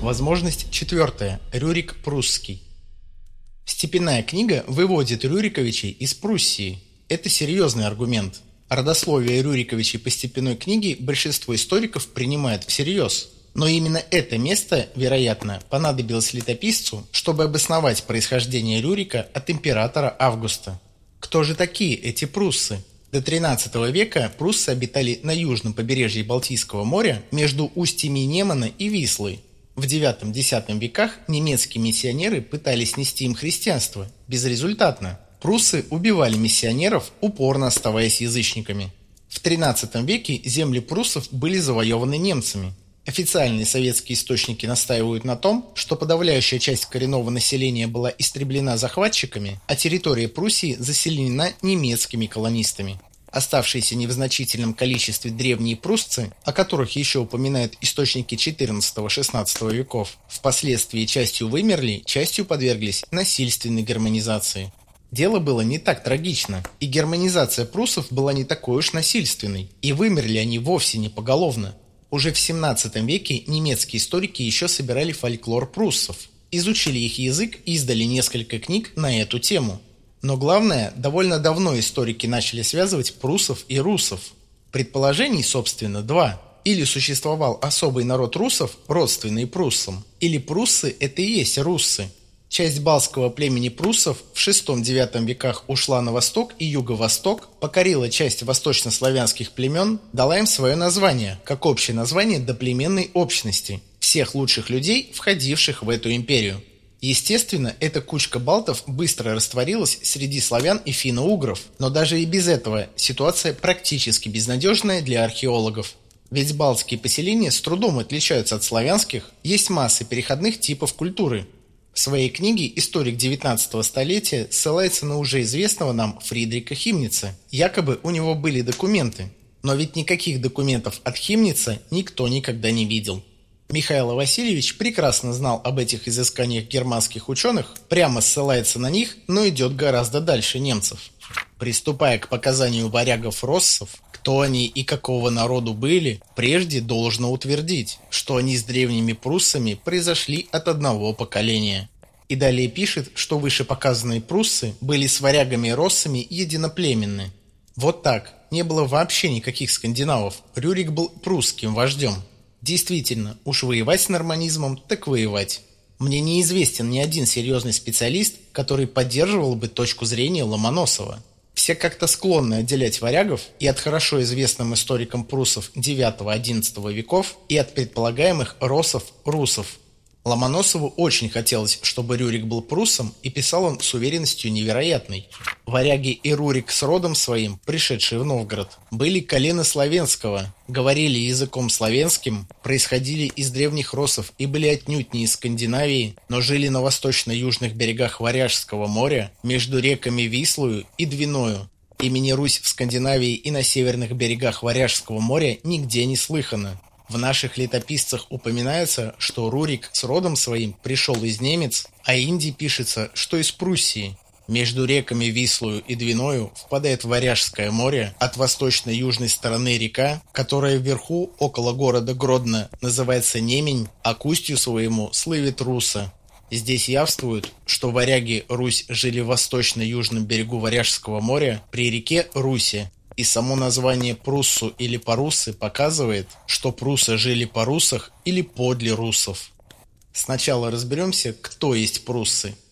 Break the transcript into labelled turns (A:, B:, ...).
A: Возможность четвертая. Рюрик Прусский. Степенная книга выводит Рюриковичей из Пруссии. Это серьезный аргумент. Родословие Рюриковичей по степенной книге большинство историков принимает всерьез. Но именно это место, вероятно, понадобилось летописцу, чтобы обосновать происхождение Рюрика от императора Августа. Кто же такие эти пруссы? До XIII века пруссы обитали на южном побережье Балтийского моря между устьями Немана и Вислы. В IX-X веках немецкие миссионеры пытались нести им христианство, безрезультатно. Пруссы убивали миссионеров, упорно оставаясь язычниками. В XIII веке земли пруссов были завоеваны немцами. Официальные советские источники настаивают на том, что подавляющая часть коренного населения была истреблена захватчиками, а территория Пруссии заселена немецкими колонистами. Оставшиеся не в значительном количестве древние прусцы, о которых еще упоминают источники XIV-XVI веков, впоследствии частью вымерли, частью подверглись насильственной германизации. Дело было не так трагично, и германизация пруссов была не такой уж насильственной, и вымерли они вовсе не поголовно – уже в 17 веке немецкие историки еще собирали фольклор пруссов, изучили их язык и издали несколько книг на эту тему. Но главное, довольно давно историки начали связывать пруссов и русов. Предположений, собственно, два. Или существовал особый народ русов, родственный пруссам, или пруссы – это и есть руссы. Часть балского племени пруссов в VI-IX веках ушла на восток и юго-восток, покорила часть восточнославянских племен, дала им свое название, как общее название доплеменной общности, всех лучших людей, входивших в эту империю. Естественно, эта кучка балтов быстро растворилась среди славян и финно-угров, но даже и без этого ситуация практически безнадежная для археологов. Ведь балтские поселения с трудом отличаются от славянских, есть масса переходных типов культуры – в своей книге историк 19 столетия ссылается на уже известного нам Фридрика Химница. Якобы у него были документы. Но ведь никаких документов от Химница никто никогда не видел. Михаил Васильевич прекрасно знал об этих изысканиях германских ученых, прямо ссылается на них, но идет гораздо дальше немцев. Приступая к показанию варягов-россов, кто они и какого народу были, прежде должно утвердить, что они с древними пруссами произошли от одного поколения. И далее пишет, что вышепоказанные пруссы были с варягами и россами единоплеменны. Вот так, не было вообще никаких скандинавов, Рюрик был прусским вождем. Действительно, уж воевать с норманизмом, так воевать. Мне неизвестен ни один серьезный специалист, который поддерживал бы точку зрения Ломоносова. Все как-то склонны отделять варягов и от хорошо известным историкам прусов IX-XI веков, и от предполагаемых росов-русов, Ломоносову очень хотелось, чтобы Рюрик был пруссом, и писал он с уверенностью невероятной. Варяги и Рурик с родом своим, пришедшие в Новгород, были колено славянского, говорили языком славянским, происходили из древних росов и были отнюдь не из Скандинавии, но жили на восточно-южных берегах Варяжского моря, между реками Вислую и Двиною. Имени Русь в Скандинавии и на северных берегах Варяжского моря нигде не слыхано. В наших летописцах упоминается, что Рурик с родом своим пришел из немец, а Индии пишется, что из Пруссии. Между реками Вислую и Двиною впадает Варяжское море, от восточно-южной стороны река, которая вверху, около города Гродно, называется Немень, а к устью своему слывет Руса. Здесь явствуют, что варяги Русь жили в восточно-южном берегу Варяжского моря при реке Руси, и само название Пруссу или Парусы показывает, что прусы жили по русах или подле русов. Сначала разберемся, кто есть пруссы –